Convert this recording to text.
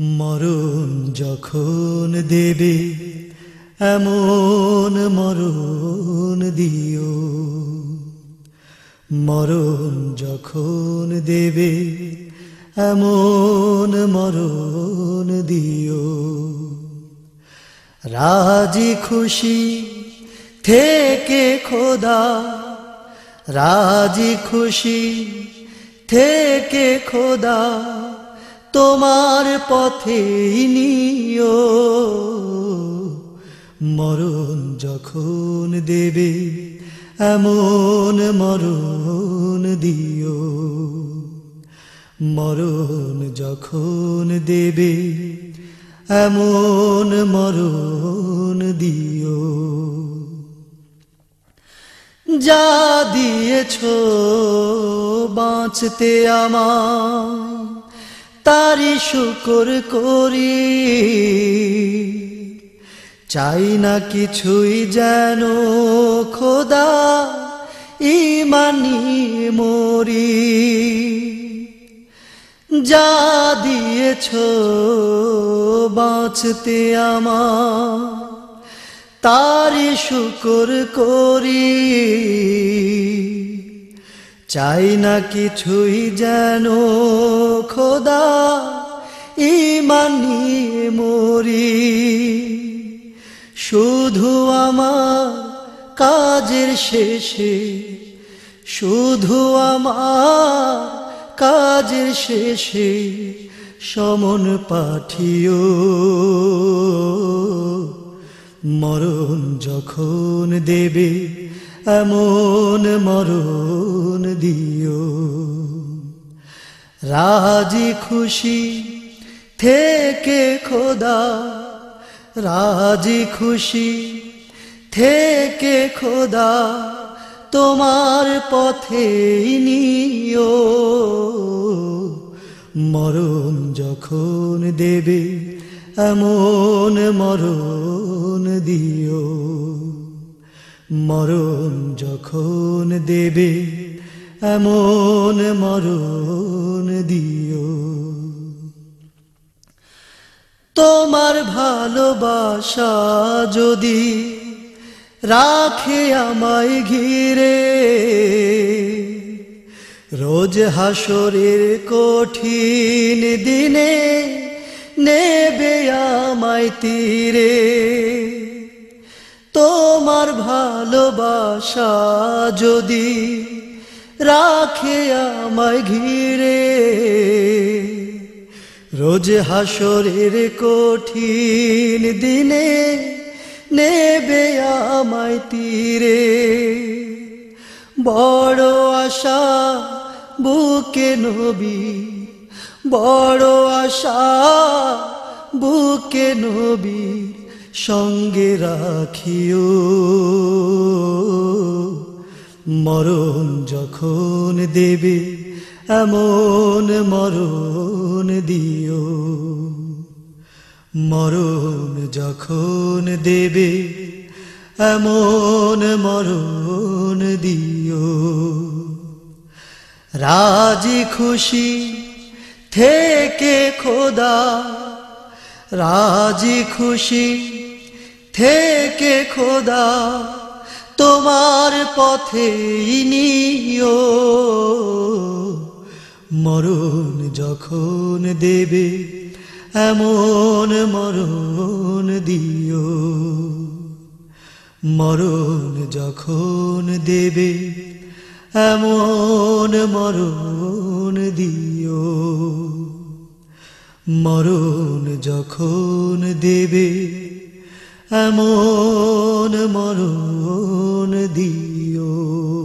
মরণ যখন দেবে, এমন মরণ দিও। মরণ যখন দেবে, এমন মরণ দিও। রাজি খুশি থেকে খোদা, রাজি খুশি থেকে খোদা তোমার পথে নিও। মরণ যখন দেবে, এমন মরণ দিও। মরণ যখন দেবে, এমন মরণ দিও। যা দিয়েছ বাঁচতে আমায় তারি শুকর করি। চাই না কিছুই যেন খোদা ইমানি মরি। যা দিয়েছ বাঁচতে আমার তারি শুকর করি। চাই না কিছুই যেন খোদা ইমানি মরি শুধু আমার কাজের শেষে, শুধু আমার কাজের শেষে সমন পাঠিও। মরণ যখন দেবে, এমন মরণ দিও। রাজি খুশি থেকে খোদা, রাজি খুশি। থেকে খোদা, তোমার পথে নিও। মরণ যখন দেবে, এমন মরণ দিও। মরণ যখন দেবে, এমন মরণ দিও। তোমার ভালোবাসা যদি রাখে আমায় ঘিরে, রোজ হাসরের কঠিন দিনে নেবে আমায় তীরে। তোমার ভালোবাসা যদি রাখে আমায় ঘিরে রোজ হাসরের কঠিন দিনে নেবে আমায় তীরে। বড় আশা বুকে নবী, বড় আশা বুকে নবীর সঙ্গে রাখিও। মরণ যখন দেবে এমন মরণ দিও। মরণ যখন দেবে, এমন মরণ দিও। রাজি খুশি থেকে খোদা, রাজি খুশি থেকে খোদা, তোমার পথে নিও। মরণ যখন দেবে, এমন মরণ দিও। মরণ যখন দেবে, এমন মরণ দিও। মরণ যখন দেবে, এমন মরণ দিও।